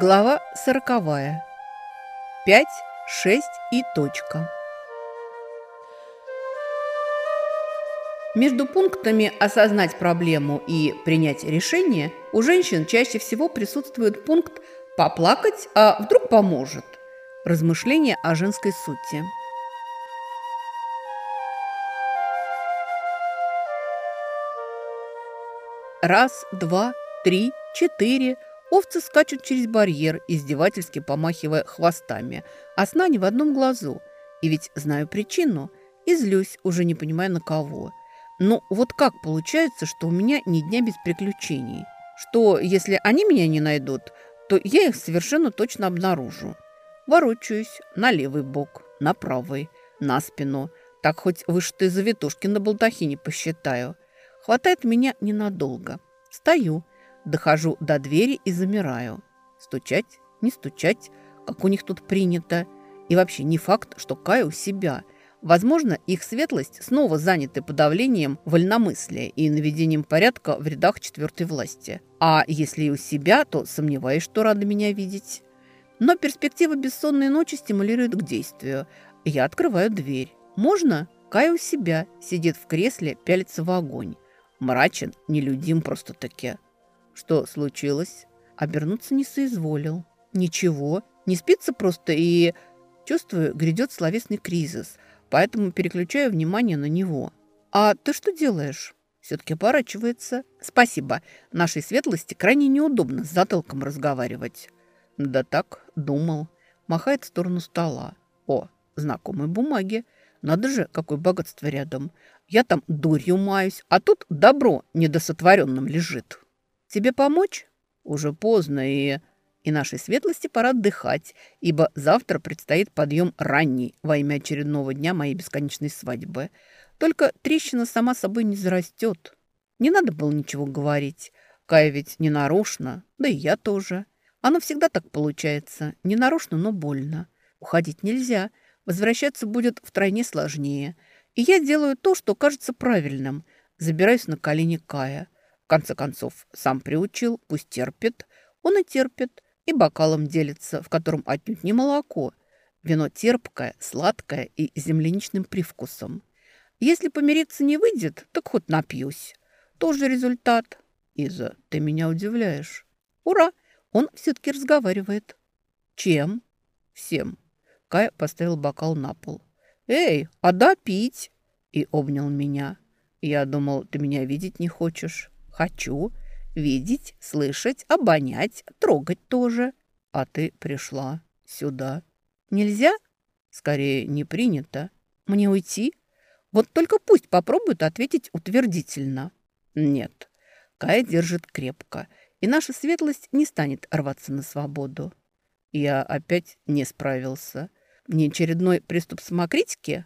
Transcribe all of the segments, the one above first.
Глава сороковая. Пять, шесть и точка. Между пунктами «осознать проблему» и «принять решение» у женщин чаще всего присутствует пункт «поплакать, а вдруг поможет» – размышления о женской сути. Раз, два, три, четыре – Овцы скачут через барьер, издевательски помахивая хвостами, а сна не в одном глазу. И ведь знаю причину и злюсь, уже не понимая на кого. Ну вот как получается, что у меня ни дня без приключений? Что если они меня не найдут, то я их совершенно точно обнаружу. Ворочаюсь на левый бок, на правый, на спину. Так хоть вышитые завитушки на балдахине посчитаю. Хватает меня ненадолго. Стою, Дохожу до двери и замираю. Стучать, не стучать, как у них тут принято. И вообще не факт, что Кая у себя. Возможно, их светлость снова заняты подавлением вольномыслия и наведением порядка в рядах четвертой власти. А если и у себя, то сомневаюсь, что рады меня видеть. Но перспектива бессонной ночи стимулирует к действию. Я открываю дверь. Можно? Кая у себя, сидит в кресле, пялится в огонь. Мрачен, нелюдим просто-таки. Что случилось? Обернуться не соизволил. Ничего, не спится просто и... Чувствую, грядет словесный кризис, поэтому переключаю внимание на него. «А ты что делаешь?» Все-таки оборачивается. «Спасибо. Нашей светлости крайне неудобно с затылком разговаривать». «Да так, думал». Махает в сторону стола. «О, знакомые бумаги. Надо же, какое богатство рядом. Я там дурью маюсь, а тут добро недосотворенным лежит». Тебе помочь? Уже поздно, и... И нашей светлости пора отдыхать, ибо завтра предстоит подъем ранний во имя очередного дня моей бесконечной свадьбы. Только трещина сама собой не зарастет. Не надо было ничего говорить. Кая ведь не нарочно, да и я тоже. Оно всегда так получается. Не нарочно, но больно. Уходить нельзя. Возвращаться будет втройне сложнее. И я делаю то, что кажется правильным. Забираюсь на колени Кая. В конце концов, сам приучил, пусть терпит. Он и терпит, и бокалом делится, в котором отнюдь не молоко. Вино терпкое, сладкое и земляничным привкусом. Если помириться не выйдет, так хоть напьюсь. Тоже результат. Иза, ты меня удивляешь. Ура! Он все-таки разговаривает. Чем? Всем. Кай поставил бокал на пол. «Эй, а да пить!» И обнял меня. Я думал, ты меня видеть не хочешь. Хочу видеть, слышать, обонять, трогать тоже. А ты пришла сюда. Нельзя? Скорее, не принято. Мне уйти? Вот только пусть попробует ответить утвердительно. Нет. Кая держит крепко, и наша светлость не станет рваться на свободу. Я опять не справился. Не очередной приступ самокритики?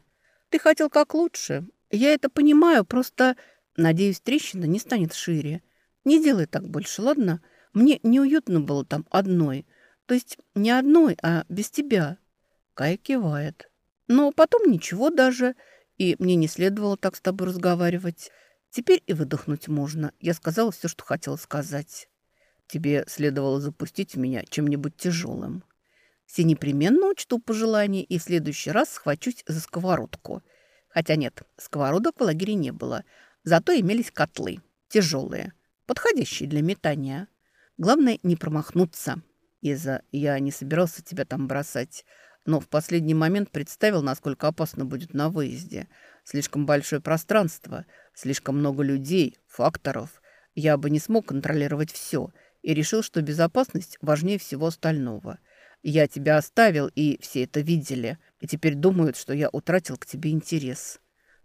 Ты хотел как лучше. Я это понимаю, просто Надеюсь, трещина не станет шире. Не делай так больше, ладно? Мне неуютно было там одной. То есть не одной, а без тебя. Кай кивает. Но потом ничего даже. И мне не следовало так с тобой разговаривать. Теперь и выдохнуть можно. Я сказала все, что хотела сказать. Тебе следовало запустить меня чем-нибудь тяжелым. Все непременно учту пожелания и в следующий раз схвачусь за сковородку. Хотя нет, сковородок в лагере не было – Зато имелись котлы, тяжелые, подходящие для метания. Главное не промахнуться. Иза, я не собирался тебя там бросать, но в последний момент представил, насколько опасно будет на выезде. Слишком большое пространство, слишком много людей, факторов. Я бы не смог контролировать все и решил, что безопасность важнее всего остального. Я тебя оставил, и все это видели, и теперь думают, что я утратил к тебе интерес.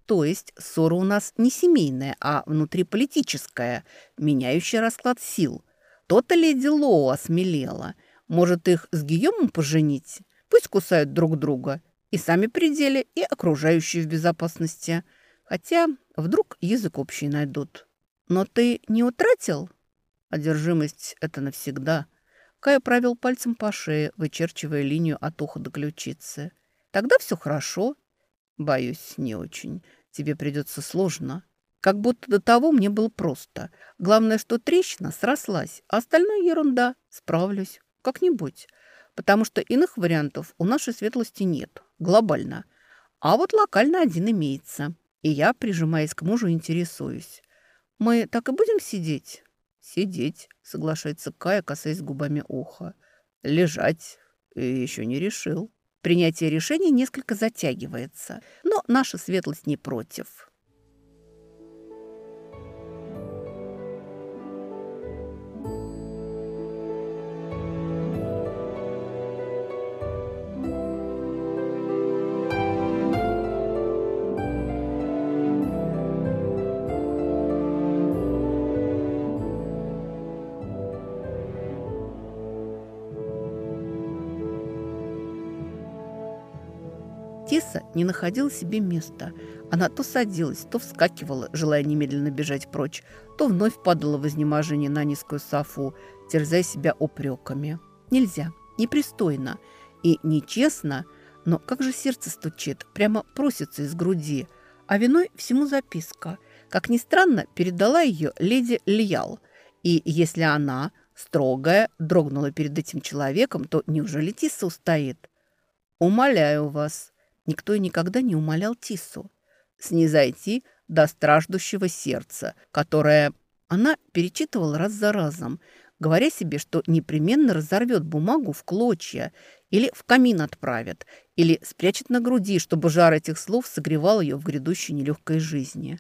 То есть ссора у нас не семейная, а внутриполитическая, меняющая расклад сил. То-то леди Лоу осмелела. Может, их с Гийомом поженить? Пусть кусают друг друга. И сами пределы, и окружающие в безопасности. Хотя вдруг язык общий найдут. Но ты не утратил? Одержимость – это навсегда. Кая провел пальцем по шее, вычерчивая линию от уха до ключицы. Тогда все хорошо. Боюсь, не очень. Тебе придется сложно. Как будто до того мне было просто. Главное, что трещина срослась, а остальное ерунда. Справлюсь. как-нибудь. Потому что иных вариантов у нашей светлости нет, глобально. А вот локально один имеется. И я, прижимаясь к мужу, интересуюсь. Мы так и будем сидеть? Сидеть, соглашается Кая, касаясь губами уха. Лежать. Еще не решил. Принятие решений несколько затягивается, но наша светлость не против. Не находила себе места. Она то садилась, то вскакивала, желая немедленно бежать прочь, то вновь падала в изнеможении на низкую софу, терзая себя упреками. Нельзя, непристойно и нечестно, но как же сердце стучит, прямо просится из груди. А виной всему записка. Как ни странно, передала ее леди Льял. И если она, строгая, дрогнула перед этим человеком, то неужели Тиса устоит? «Умоляю вас», Никто и никогда не умолял Тису снизойти до страждущего сердца, которое она перечитывала раз за разом, говоря себе, что непременно разорвет бумагу в клочья или в камин отправит, или спрячет на груди, чтобы жар этих слов согревал ее в грядущей нелегкой жизни.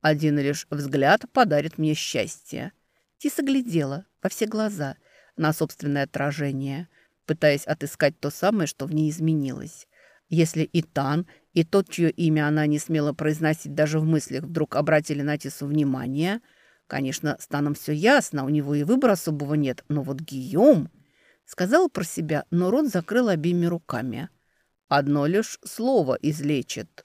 Один лишь взгляд подарит мне счастье. Тиса глядела во все глаза на собственное отражение, пытаясь отыскать то самое, что в ней изменилось. Если и Тан, и тот, чье имя она не смела произносить даже в мыслях, вдруг обратили на Тису внимание, конечно, с Таном все ясно, у него и выбора особого нет, но вот Гийом... Сказала про себя, но рот закрыл обеими руками. Одно лишь слово излечит.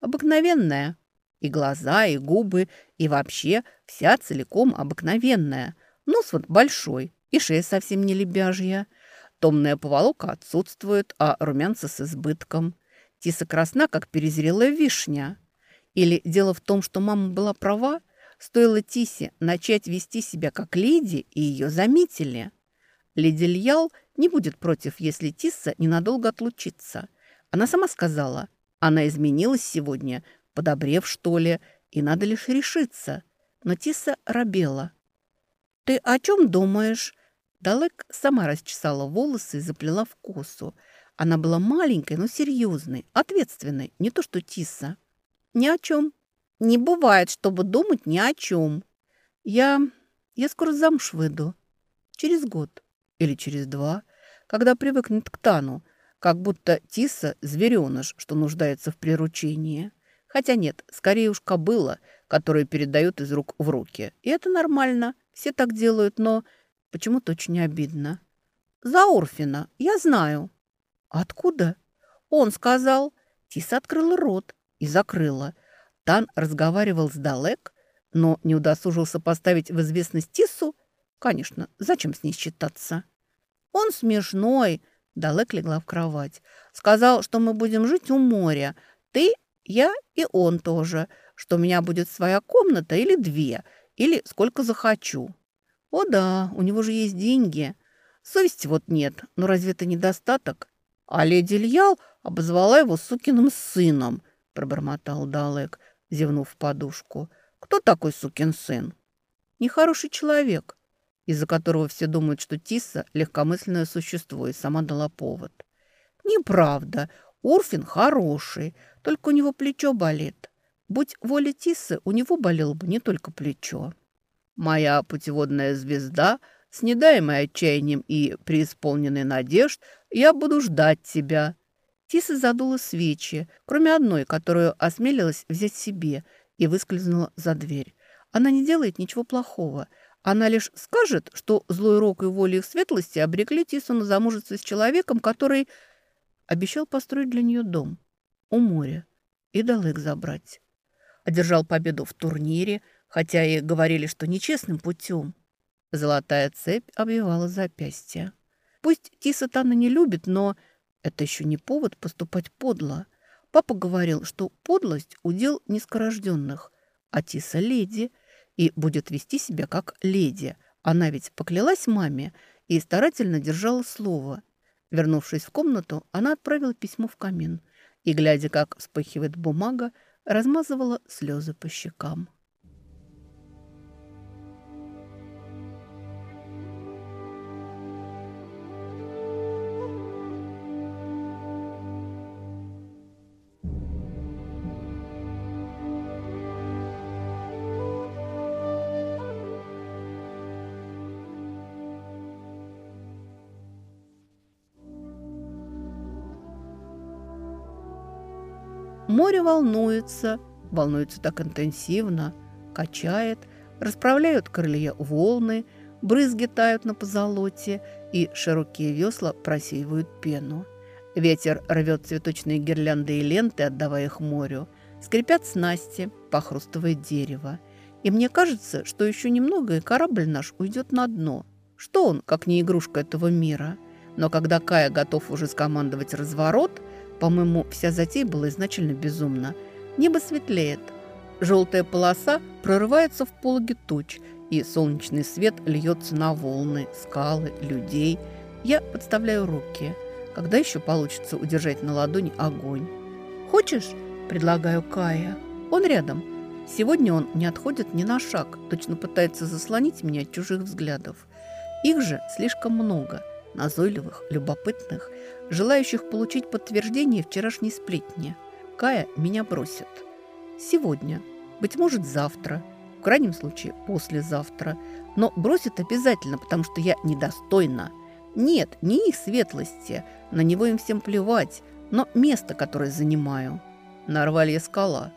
Обыкновенное. И глаза, и губы, и вообще вся целиком обыкновенная. Нос вот большой, и шея совсем не лебяжья. Томная поволока отсутствует, а румянца с избытком. Тиса красна, как перезрелая вишня. Или дело в том, что мама была права, стоило Тисе начать вести себя как леди, и ее заметили. Леди Льял не будет против, если Тисса ненадолго отлучится. Она сама сказала, она изменилась сегодня, подобрев, что ли, и надо лишь решиться. Но Тисса робела. «Ты о чем думаешь?» Далек сама расчесала волосы и заплела в косу. Она была маленькой, но серьезной, ответственной, не то что Тиса. «Ни о чем. Не бывает, чтобы думать ни о чем. Я... я скоро замуж выйду. Через год или через два, когда привыкнет к Тану, как будто Тиса – звереныш, что нуждается в приручении. Хотя нет, скорее уж кобыла, которая передает из рук в руки. И это нормально, все так делают, но Почему-то очень обидно. «За Орфина, я знаю». «Откуда?» «Он сказал». Тиса открыла рот и закрыла. Тан разговаривал с Далек, но не удосужился поставить в известность Тису. Конечно, зачем с ней считаться? «Он смешной», — Далек легла в кровать. «Сказал, что мы будем жить у моря. Ты, я и он тоже. Что у меня будет своя комната или две, или сколько захочу». О да, у него же есть деньги. Совести вот нет, но разве это недостаток? А леди Льял обозвала его сукиным сыном, пробормотал Далек, зевнув подушку. Кто такой сукин сын? Нехороший человек, из-за которого все думают, что Тиса – легкомысленное существо и сама дала повод. Неправда. Урфин хороший, только у него плечо болит. Будь воля Тисы, у него болело бы не только плечо. Моя путеводная звезда, с недаемой отчаянием и преисполненной надежд, я буду ждать тебя». Тиса задула свечи, кроме одной, которую осмелилась взять себе, и выскользнула за дверь. Она не делает ничего плохого. Она лишь скажет, что злой рок и воля их светлости обрекли Тису на замужество с человеком, который обещал построить для нее дом у моря и дал их забрать. Одержал победу в турнире – хотя и говорили, что нечестным путем. Золотая цепь обвивала запястье. Пусть Тиса Тана не любит, но это еще не повод поступать подло. Папа говорил, что подлость – удел низкорожденных, а Тиса – леди и будет вести себя как леди. Она ведь поклялась маме и старательно держала слово. Вернувшись в комнату, она отправила письмо в камин и, глядя, как вспыхивает бумага, размазывала слезы по щекам. Море волнуется, волнуется так интенсивно, качает, расправляют крылья волны, брызги тают на позолоте, и широкие весла просеивают пену. Ветер рвет цветочные гирлянды и ленты, отдавая их морю. Скрипят снасти, похрустывает дерево. И мне кажется, что еще немного, и корабль наш уйдет на дно. Что он, как не игрушка этого мира? Но когда Кая готов уже скомандовать разворот – по-моему, вся затея была изначально безумна. Небо светлеет. Желтая полоса прорывается в пологе туч, и солнечный свет льется на волны, скалы, людей. Я подставляю руки. Когда еще получится удержать на ладони огонь? «Хочешь?» – предлагаю Кая. Он рядом. Сегодня он не отходит ни на шаг, точно пытается заслонить меня от чужих взглядов. Их же слишком много – назойливых, любопытных, желающих получить подтверждение вчерашней сплетни. Кая меня бросит. Сегодня, быть может, завтра, в крайнем случае послезавтра, но бросит обязательно, потому что я недостойна. Нет, не их светлости, на него им всем плевать, но место, которое занимаю. Нарвалья скала.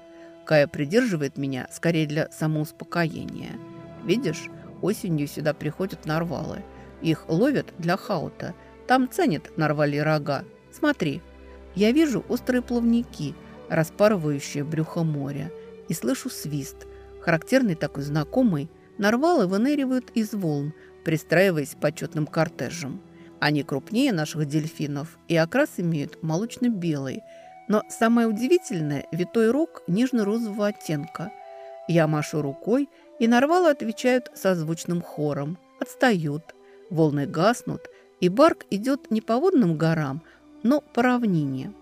Кая придерживает меня скорее для самоуспокоения. Видишь, осенью сюда приходят нарвалы – их ловят для хаута. Там ценят нарвали рога. Смотри, я вижу острые плавники, распарывающие брюхо моря, и слышу свист. Характерный такой знакомый. Нарвалы выныривают из волн, пристраиваясь почетным кортежем. Они крупнее наших дельфинов и окрас имеют молочно-белый. Но самое удивительное – витой рог нежно-розового оттенка. Я машу рукой, и нарвалы отвечают созвучным хором. Отстают – Волны гаснут, и барк идет не по водным горам, но по равнине.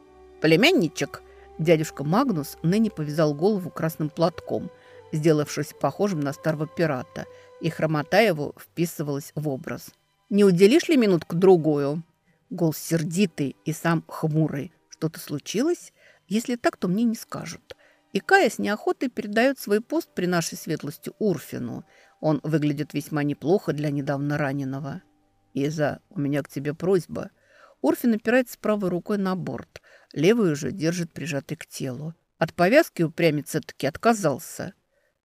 «Племянничек!» Дядюшка Магнус ныне повязал голову красным платком, сделавшись похожим на старого пирата, и хромота его вписывалась в образ. «Не уделишь ли минутку-другую?» Голос сердитый и сам хмурый. «Что-то случилось? Если так, то мне не скажут». И Кая с неохотой передает свой пост при нашей светлости Урфину – он выглядит весьма неплохо для недавно раненого. Иза, у меня к тебе просьба. Орфин опирается правой рукой на борт, левую же держит прижатой к телу. От повязки упрямец таки отказался.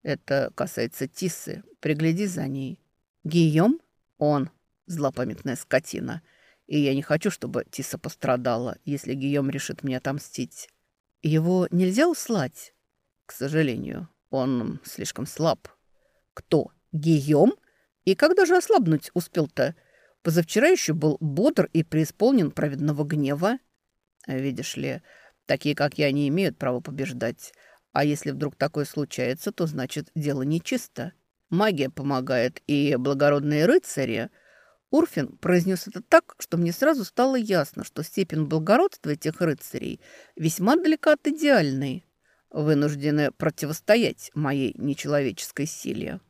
Это касается Тисы. Пригляди за ней. Гийом? Он. Злопамятная скотина. И я не хочу, чтобы Тиса пострадала, если Гийом решит мне отомстить. Его нельзя услать? К сожалению, он слишком слаб. Кто? Гийом? И когда же ослабнуть успел-то? Позавчера еще был бодр и преисполнен праведного гнева. Видишь ли, такие, как я, не имеют права побеждать. А если вдруг такое случается, то значит дело нечисто. Магия помогает, и благородные рыцари... Урфин произнес это так, что мне сразу стало ясно, что степень благородства этих рыцарей весьма далека от идеальной. Вынуждены противостоять моей нечеловеческой силе.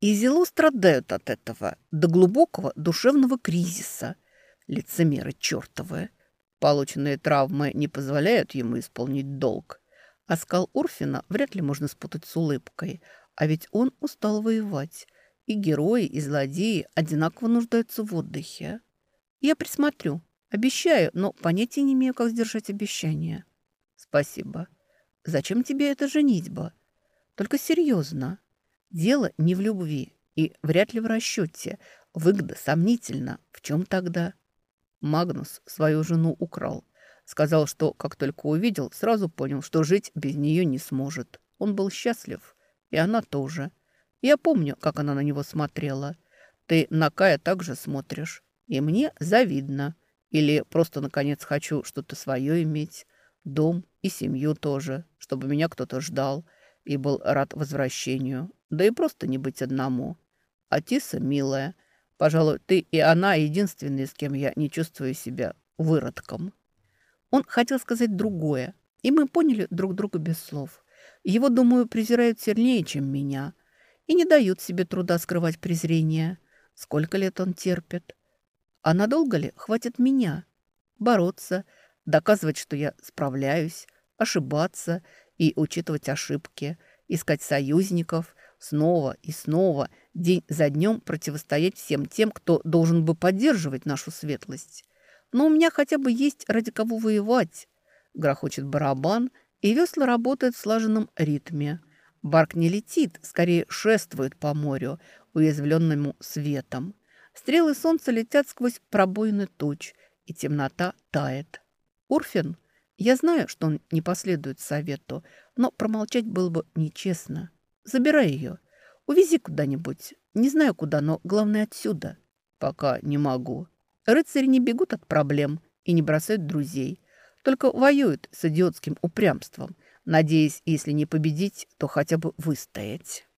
И Зело страдают от этого до глубокого душевного кризиса. Лицемеры чертовы. Полученные травмы не позволяют ему исполнить долг. А скал Урфина вряд ли можно спутать с улыбкой. А ведь он устал воевать. И герои, и злодеи одинаково нуждаются в отдыхе. Я присмотрю. Обещаю, но понятия не имею, как сдержать обещание. Спасибо. Зачем тебе эта женитьба? Только серьезно. Дело не в любви и вряд ли в расчете. Выгода сомнительна. В чем тогда? Магнус свою жену украл. Сказал, что как только увидел, сразу понял, что жить без нее не сможет. Он был счастлив, и она тоже. Я помню, как она на него смотрела. Ты на Кая также смотришь. И мне завидно. Или просто, наконец, хочу что-то свое иметь. Дом и семью тоже, чтобы меня кто-то ждал и был рад возвращению. Да и просто не быть одному. А Тиса милая. Пожалуй, ты и она единственные, с кем я не чувствую себя выродком». Он хотел сказать другое, и мы поняли друг друга без слов. Его, думаю, презирают сильнее, чем меня, и не дают себе труда скрывать презрение. Сколько лет он терпит? А надолго ли хватит меня? Бороться, доказывать, что я справляюсь, ошибаться и учитывать ошибки, искать союзников, снова и снова, день за днем противостоять всем тем, кто должен бы поддерживать нашу светлость. Но у меня хотя бы есть ради кого воевать. Грохочет барабан, и весла работают в слаженном ритме. Барк не летит, скорее шествует по морю, уязвленному светом. Стрелы солнца летят сквозь пробоины туч, и темнота тает. Урфин, я знаю, что он не последует совету, но промолчать было бы нечестно. Забирай ее. Увези куда-нибудь. Не знаю куда, но главное отсюда. Пока не могу. Рыцари не бегут от проблем и не бросают друзей. Только воюют с идиотским упрямством, надеясь, если не победить, то хотя бы выстоять.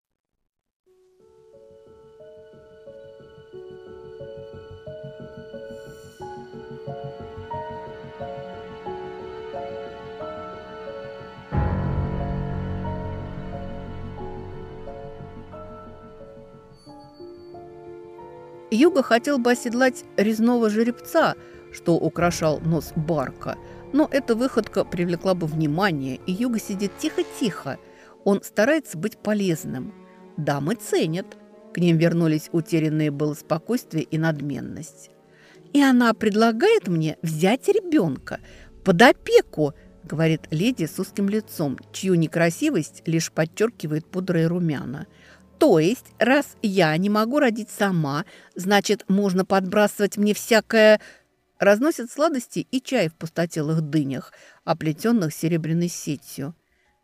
Юга хотел бы оседлать резного жеребца, что украшал нос барка, но эта выходка привлекла бы внимание, и Юга сидит тихо-тихо. Он старается быть полезным. Дамы ценят. К ним вернулись утерянные было спокойствие и надменность. «И она предлагает мне взять ребенка под опеку», говорит леди с узким лицом, чью некрасивость лишь подчеркивает пудра и румяна – то есть, раз я не могу родить сама, значит, можно подбрасывать мне всякое... Разносят сладости и чай в пустотелых дынях, оплетенных серебряной сетью.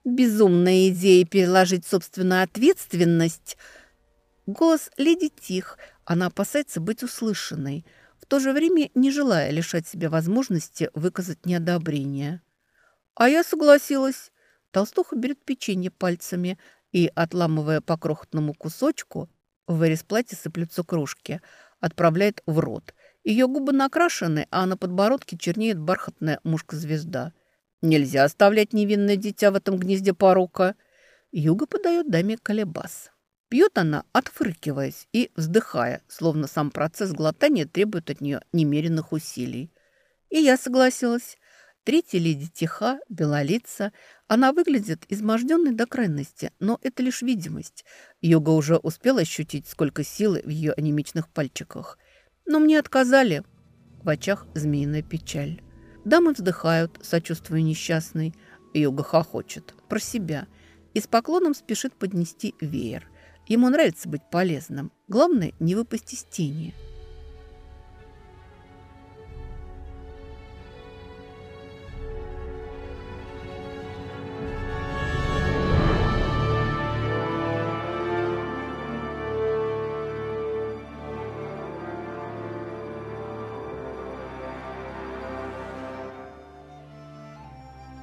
Безумная идея переложить собственную ответственность. Голос леди тих, она опасается быть услышанной, в то же время не желая лишать себя возможности выказать неодобрение. А я согласилась. Толстуха берет печенье пальцами, и, отламывая по крохотному кусочку, в вырезплате сыплются крошки, отправляет в рот. Ее губы накрашены, а на подбородке чернеет бархатная мушка-звезда. Нельзя оставлять невинное дитя в этом гнезде порока. Юга подает даме колебас. Пьет она, отфыркиваясь и вздыхая, словно сам процесс глотания требует от нее немеренных усилий. И я согласилась. Третья леди тиха, белолица. Она выглядит изможденной до крайности, но это лишь видимость. Йога уже успела ощутить, сколько силы в ее анемичных пальчиках. Но мне отказали. В очах змеиная печаль. Дамы вздыхают, сочувствуя несчастной. Йога хохочет. Про себя. И с поклоном спешит поднести веер. Ему нравится быть полезным. Главное, не выпасть из тени.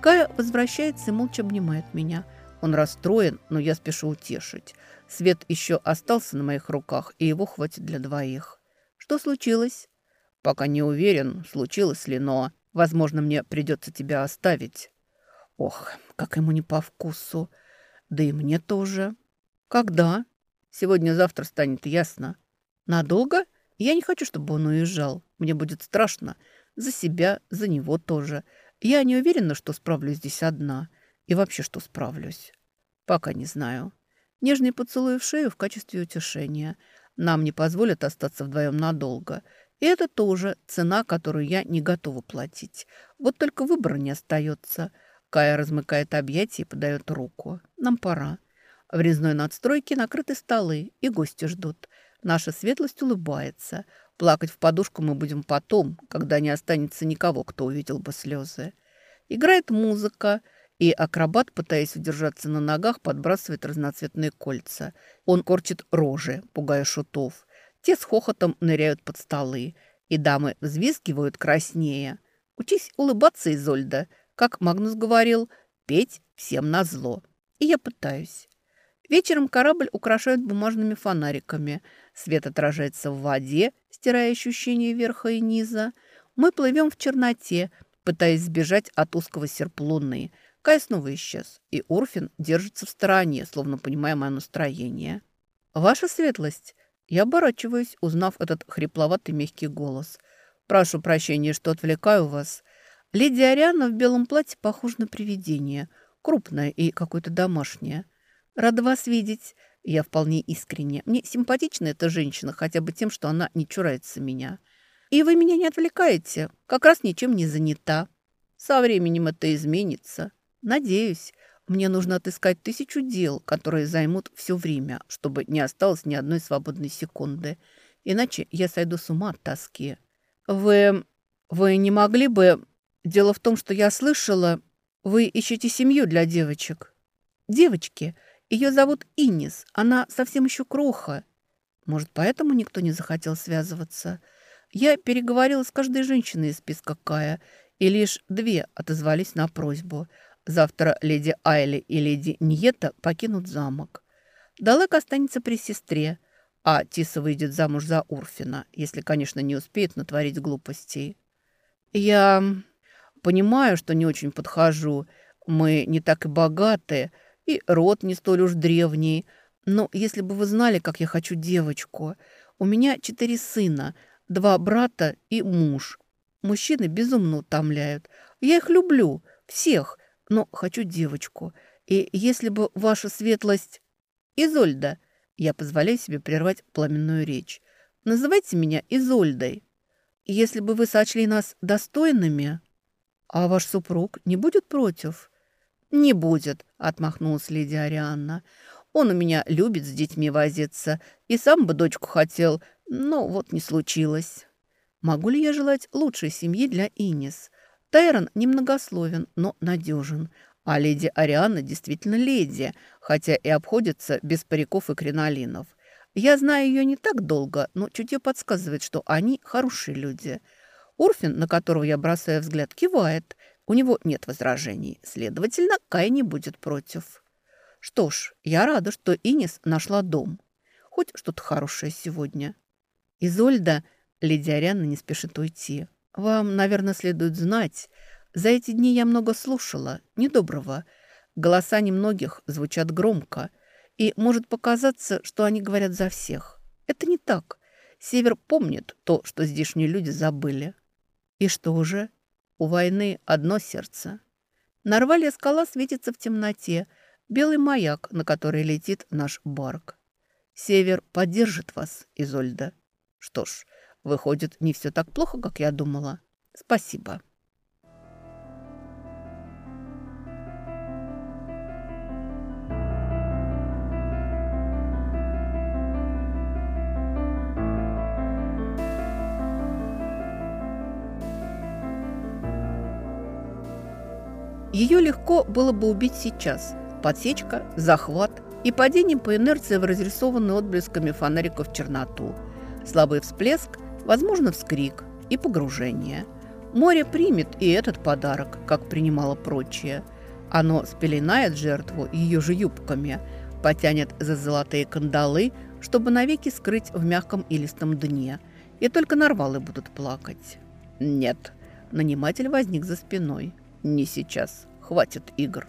Кая возвращается и молча обнимает меня. Он расстроен, но я спешу утешить. Свет еще остался на моих руках, и его хватит для двоих. Что случилось? Пока не уверен, случилось ли, но, возможно, мне придется тебя оставить. Ох, как ему не по вкусу. Да и мне тоже. Когда? Сегодня-завтра станет ясно. Надолго? Я не хочу, чтобы он уезжал. Мне будет страшно. За себя, за него тоже. Я не уверена, что справлюсь здесь одна. И вообще, что справлюсь. Пока не знаю. Нежный поцелуй в шею в качестве утешения. Нам не позволят остаться вдвоем надолго. И это тоже цена, которую я не готова платить. Вот только выбора не остается. Кая размыкает объятия и подает руку. Нам пора. В резной надстройке накрыты столы, и гости ждут. Наша светлость улыбается. Плакать в подушку мы будем потом, когда не останется никого, кто увидел бы слезы. Играет музыка, и акробат, пытаясь удержаться на ногах, подбрасывает разноцветные кольца. Он корчит рожи, пугая шутов. Те с хохотом ныряют под столы, и дамы взвизгивают краснее. Учись улыбаться, Изольда. Как Магнус говорил, петь всем назло. И я пытаюсь. Вечером корабль украшают бумажными фонариками. Свет отражается в воде, стирая ощущение верха и низа. Мы плывем в черноте, пытаясь сбежать от узкого серп луны. Кай снова исчез, и Урфин держится в стороне, словно понимая мое настроение. «Ваша светлость!» Я оборачиваюсь, узнав этот хрипловатый мягкий голос. «Прошу прощения, что отвлекаю вас. Леди Ариана в белом платье похожа на привидение, крупное и какое-то домашнее. Рада вас видеть. Я вполне искренне. Мне симпатична эта женщина, хотя бы тем, что она не чурается меня. И вы меня не отвлекаете, как раз ничем не занята. Со временем это изменится. Надеюсь. Мне нужно отыскать тысячу дел, которые займут все время, чтобы не осталось ни одной свободной секунды. Иначе я сойду с ума от тоски. Вы... вы не могли бы... Дело в том, что я слышала, вы ищете семью для девочек. Девочки. Ее зовут Инис. Она совсем еще кроха. Может, поэтому никто не захотел связываться? Я переговорила с каждой женщиной из списка Кая, и лишь две отозвались на просьбу. Завтра леди Айли и леди Ньета покинут замок. Далек останется при сестре, а Тиса выйдет замуж за Урфина, если, конечно, не успеет натворить глупостей. Я Понимаю, что не очень подхожу. Мы не так и богаты, и род не столь уж древний. Но если бы вы знали, как я хочу девочку. У меня четыре сына, два брата и муж. Мужчины безумно утомляют. Я их люблю, всех, но хочу девочку. И если бы ваша светлость... Изольда, я позволяю себе прервать пламенную речь. Называйте меня Изольдой. Если бы вы сочли нас достойными... «А ваш супруг не будет против?» «Не будет», — отмахнулась леди Арианна. «Он у меня любит с детьми возиться, и сам бы дочку хотел, но вот не случилось». «Могу ли я желать лучшей семьи для Инис?» Тайрон немногословен, но надежен. А леди Арианна действительно леди, хотя и обходится без париков и кринолинов. Я знаю ее не так долго, но чутье подсказывает, что они хорошие люди – Урфин, на которого я бросаю взгляд, кивает. У него нет возражений. Следовательно, Кай не будет против. Что ж, я рада, что Инис нашла дом. Хоть что-то хорошее сегодня. Изольда, леди Арианна не спешит уйти. Вам, наверное, следует знать. За эти дни я много слушала, недоброго. Голоса немногих звучат громко. И может показаться, что они говорят за всех. Это не так. Север помнит то, что здешние люди забыли. И что же? У войны одно сердце. Нарвалья скала светится в темноте. Белый маяк, на который летит наш барк. Север поддержит вас, Изольда. Что ж, выходит, не все так плохо, как я думала. Спасибо. Ее легко было бы убить сейчас. Подсечка, захват и падение по инерции в разрисованную отблесками фонариков черноту. Слабый всплеск, возможно, вскрик и погружение. Море примет и этот подарок, как принимало прочее. Оно спеленает жертву ее же юбками, потянет за золотые кандалы, чтобы навеки скрыть в мягком илистом дне. И только нарвалы будут плакать. Нет, наниматель возник за спиной. Не сейчас. Хватит игр.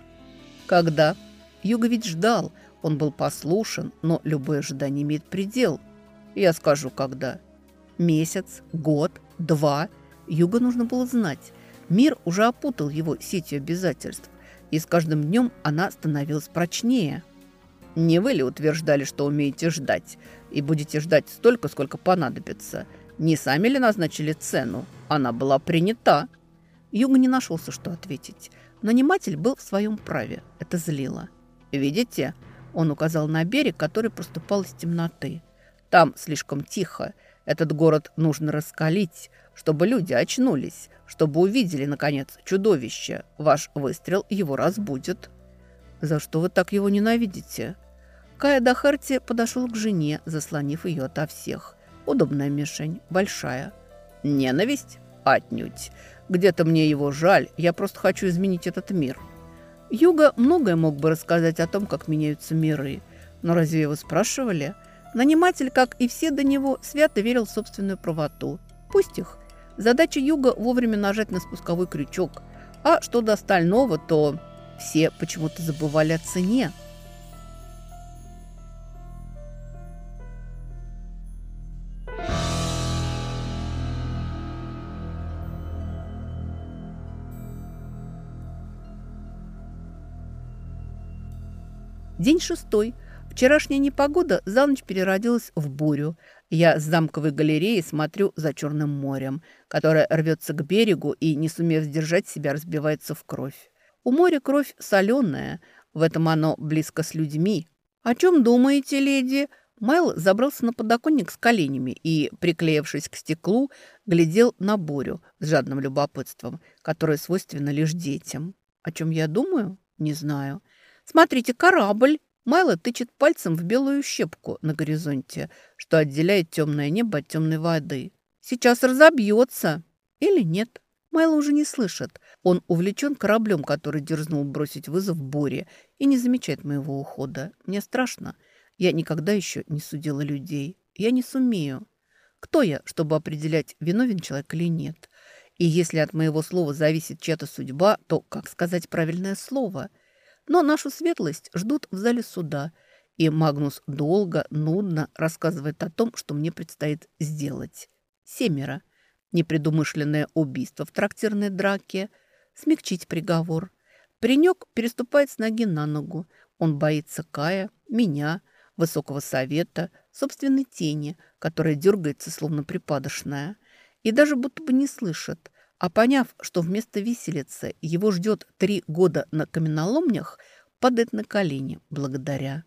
Когда? Юга ведь ждал. Он был послушен, но любое ожидание имеет предел. Я скажу, когда. Месяц, год, два. Юга нужно было знать. Мир уже опутал его сетью обязательств, и с каждым днем она становилась прочнее. Не вы ли утверждали, что умеете ждать, и будете ждать столько, сколько понадобится? Не сами ли назначили цену? Она была принята. Юга не нашелся, что ответить. Наниматель был в своем праве. Это злило. «Видите?» Он указал на берег, который проступал из темноты. «Там слишком тихо. Этот город нужно раскалить, чтобы люди очнулись, чтобы увидели, наконец, чудовище. Ваш выстрел его разбудит». «За что вы так его ненавидите?» Кая Дахарти подошел к жене, заслонив ее ото всех. Удобная мишень, большая. «Ненависть? Отнюдь. Где-то мне его жаль, я просто хочу изменить этот мир. Юга многое мог бы рассказать о том, как меняются миры. Но разве его спрашивали? Наниматель, как и все до него, свято верил в собственную правоту. Пусть их. Задача Юга – вовремя нажать на спусковой крючок. А что до остального, то все почему-то забывали о цене. День шестой. Вчерашняя непогода за ночь переродилась в бурю. Я с замковой галереи смотрю за Черным морем, которое рвется к берегу и, не сумев сдержать себя, разбивается в кровь. У моря кровь соленая, в этом оно близко с людьми. «О чем думаете, леди?» Майл забрался на подоконник с коленями и, приклеившись к стеклу, глядел на бурю с жадным любопытством, которое свойственно лишь детям. О чем я думаю? Не знаю. «Смотрите, корабль!» Майло тычет пальцем в белую щепку на горизонте, что отделяет темное небо от темной воды. «Сейчас разобьется!» Или нет? Майло уже не слышит. Он увлечен кораблем, который дерзнул бросить вызов буре, и не замечает моего ухода. Мне страшно. Я никогда еще не судила людей. Я не сумею. Кто я, чтобы определять, виновен человек или нет? И если от моего слова зависит чья-то судьба, то как сказать правильное слово – но нашу светлость ждут в зале суда, и Магнус долго, нудно рассказывает о том, что мне предстоит сделать. Семеро. Непредумышленное убийство в трактирной драке. Смягчить приговор. Паренек переступает с ноги на ногу. Он боится Кая, меня, высокого совета, собственной тени, которая дергается, словно припадочная. И даже будто бы не слышит. А поняв, что вместо виселицы его ждет три года на каменоломнях, падает на колени благодаря.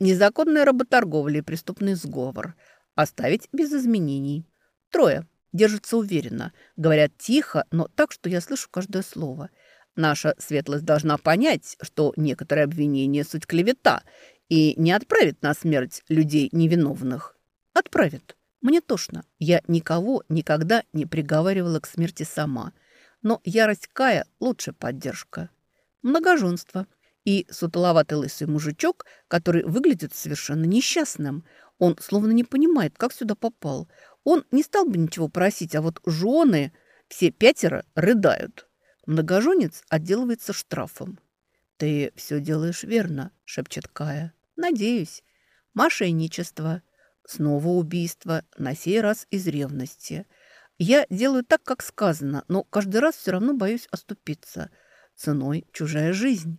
Незаконная работорговля и преступный сговор. Оставить без изменений. Трое. Держатся уверенно. Говорят тихо, но так, что я слышу каждое слово. Наша светлость должна понять, что некоторые обвинения – суть клевета, и не отправит на смерть людей невиновных. Отправит. Мне тошно. Я никого никогда не приговаривала к смерти сама. Но ярость Кая – лучшая поддержка. Многоженство. И сутуловатый лысый мужичок, который выглядит совершенно несчастным. Он словно не понимает, как сюда попал. Он не стал бы ничего просить, а вот жены, все пятеро, рыдают. Многоженец отделывается штрафом. «Ты все делаешь верно», – шепчет Кая. «Надеюсь. Мошенничество». Снова убийство, на сей раз из ревности. Я делаю так, как сказано, но каждый раз все равно боюсь оступиться. Ценой чужая жизнь.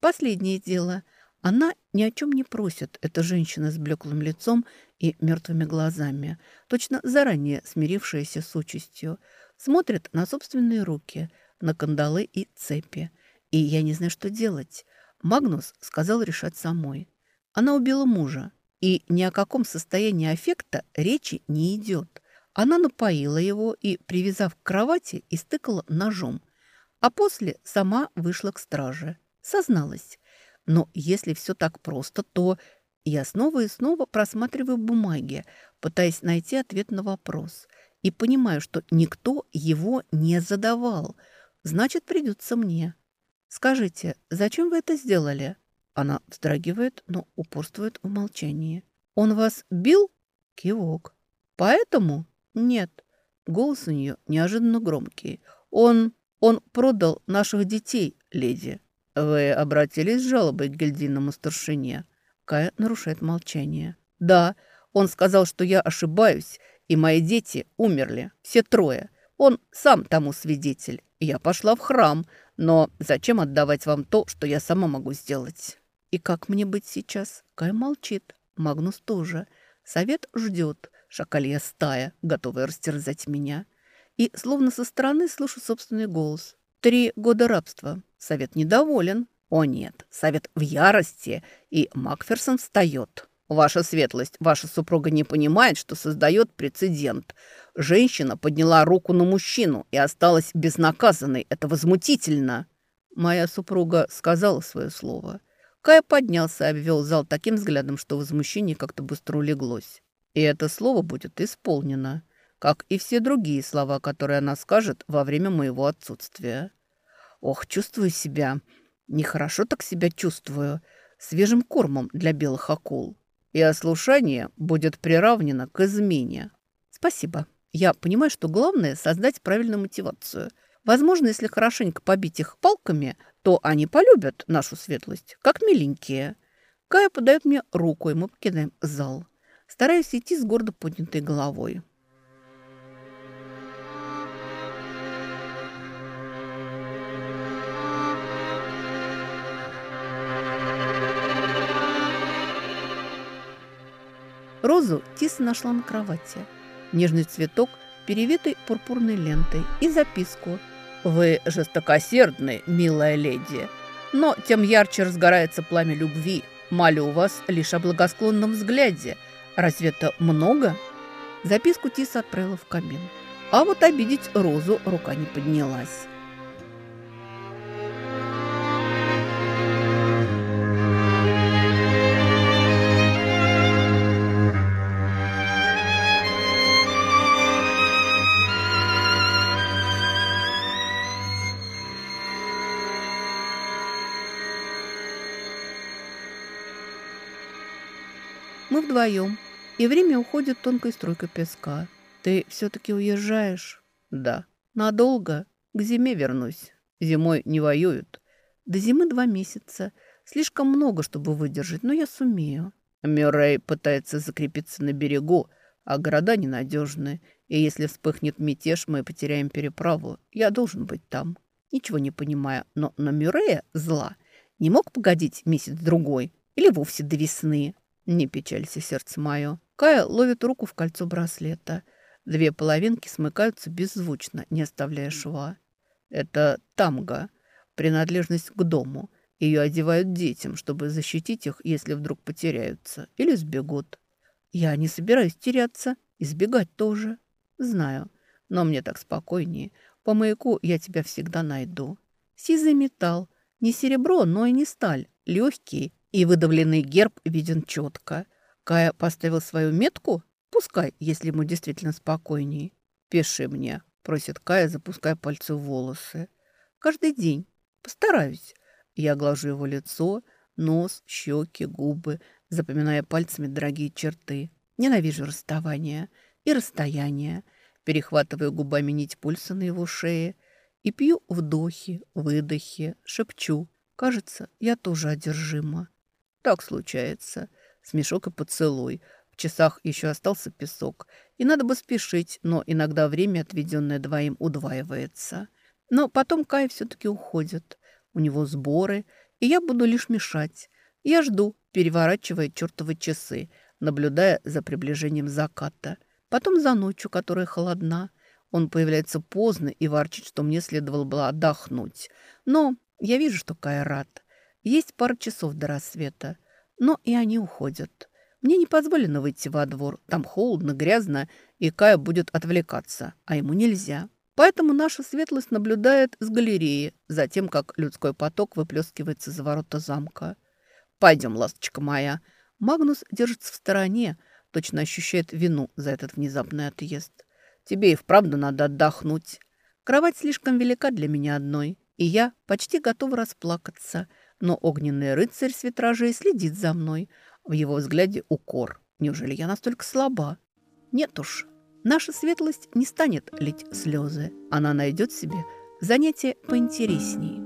Последнее дело. Она ни о чем не просит, эта женщина с блеклым лицом и мертвыми глазами, точно заранее смирившаяся с участью. Смотрит на собственные руки, на кандалы и цепи. И я не знаю, что делать. Магнус сказал решать самой. Она убила мужа, и ни о каком состоянии аффекта речи не идет. Она напоила его и, привязав к кровати, истыкала ножом. А после сама вышла к страже. Созналась. Но если все так просто, то я снова и снова просматриваю бумаги, пытаясь найти ответ на вопрос. И понимаю, что никто его не задавал. Значит, придется мне. Скажите, зачем вы это сделали?» Она вздрагивает, но упорствует в молчании. «Он вас бил?» Кивок. «Поэтому?» «Нет». Голос у нее неожиданно громкий. «Он... он продал наших детей, леди». «Вы обратились с жалобой к гильдийному старшине?» Кая нарушает молчание. «Да, он сказал, что я ошибаюсь, и мои дети умерли, все трое. Он сам тому свидетель. Я пошла в храм, но зачем отдавать вам то, что я сама могу сделать?» И как мне быть сейчас? Кай молчит. Магнус тоже. Совет ждет. Шакалья стая, готовая растерзать меня. И словно со стороны слышу собственный голос. Три года рабства. Совет недоволен. О нет, совет в ярости. И Макферсон встает. Ваша светлость, ваша супруга не понимает, что создает прецедент. Женщина подняла руку на мужчину и осталась безнаказанной. Это возмутительно. Моя супруга сказала свое слово. Кая поднялся и обвел зал таким взглядом, что возмущение как-то быстро улеглось. И это слово будет исполнено, как и все другие слова, которые она скажет во время моего отсутствия. Ох, чувствую себя. Нехорошо так себя чувствую. свежим кормом для белых акул. И ослушание будет приравнено к измене. Спасибо. Я понимаю, что главное – создать правильную мотивацию. Возможно, если хорошенько побить их палками, то они полюбят нашу светлость, как миленькие. Кая подает мне руку, и мы покидаем зал. Стараюсь идти с гордо поднятой головой. Розу Тиса нашла на кровати. Нежный цветок, перевитый пурпурной лентой, и записку. «Вы жестокосердны, милая леди, но тем ярче разгорается пламя любви. Молю вас лишь о благосклонном взгляде. Разве это много?» Записку Тиса отправила в камин. А вот обидеть Розу рука не поднялась. Вдвоем, и время уходит тонкой струйкой песка. Ты все-таки уезжаешь? Да. Надолго? К зиме вернусь. Зимой не воюют. До зимы два месяца. Слишком много, чтобы выдержать, но я сумею. Мюррей пытается закрепиться на берегу, а города ненадежны. И если вспыхнет мятеж, мы потеряем переправу. Я должен быть там. Ничего не понимаю, но на Мюррея зла. Не мог погодить месяц-другой или вовсе до весны. Не печалься, сердце мое. Кая ловит руку в кольцо браслета. Две половинки смыкаются беззвучно, не оставляя шва. Это тамга, принадлежность к дому. Ее одевают детям, чтобы защитить их, если вдруг потеряются или сбегут. Я не собираюсь теряться, избегать тоже. Знаю, но мне так спокойнее. По маяку я тебя всегда найду. Сизый металл, не серебро, но и не сталь, легкий и выдавленный герб виден четко. Кая поставил свою метку? Пускай, если ему действительно спокойней. «Пиши мне», — просит Кая, запуская пальцы в волосы. «Каждый день. Постараюсь». Я глажу его лицо, нос, щеки, губы, запоминая пальцами дорогие черты. Ненавижу расставание и расстояние. Перехватываю губами нить пульса на его шее и пью вдохи, выдохи, шепчу. Кажется, я тоже одержима. Так случается. Смешок и поцелуй. В часах еще остался песок. И надо бы спешить, но иногда время, отведенное двоим, удваивается. Но потом Кай все-таки уходит. У него сборы, и я буду лишь мешать. Я жду, переворачивая чертовы часы, наблюдая за приближением заката. Потом за ночью, которая холодна. Он появляется поздно и ворчит, что мне следовало бы отдохнуть. Но я вижу, что Кай рад. Есть пара часов до рассвета, но и они уходят. Мне не позволено выйти во двор. Там холодно, грязно, и Кая будет отвлекаться, а ему нельзя. Поэтому наша светлость наблюдает с галереи за тем, как людской поток выплескивается за ворота замка. «Пойдем, ласточка моя». Магнус держится в стороне, точно ощущает вину за этот внезапный отъезд. «Тебе и вправду надо отдохнуть. Кровать слишком велика для меня одной, и я почти готова расплакаться» но огненный рыцарь с витражей следит за мной. В его взгляде укор. Неужели я настолько слаба? Нет уж. Наша светлость не станет лить слезы. Она найдет себе занятие поинтереснее.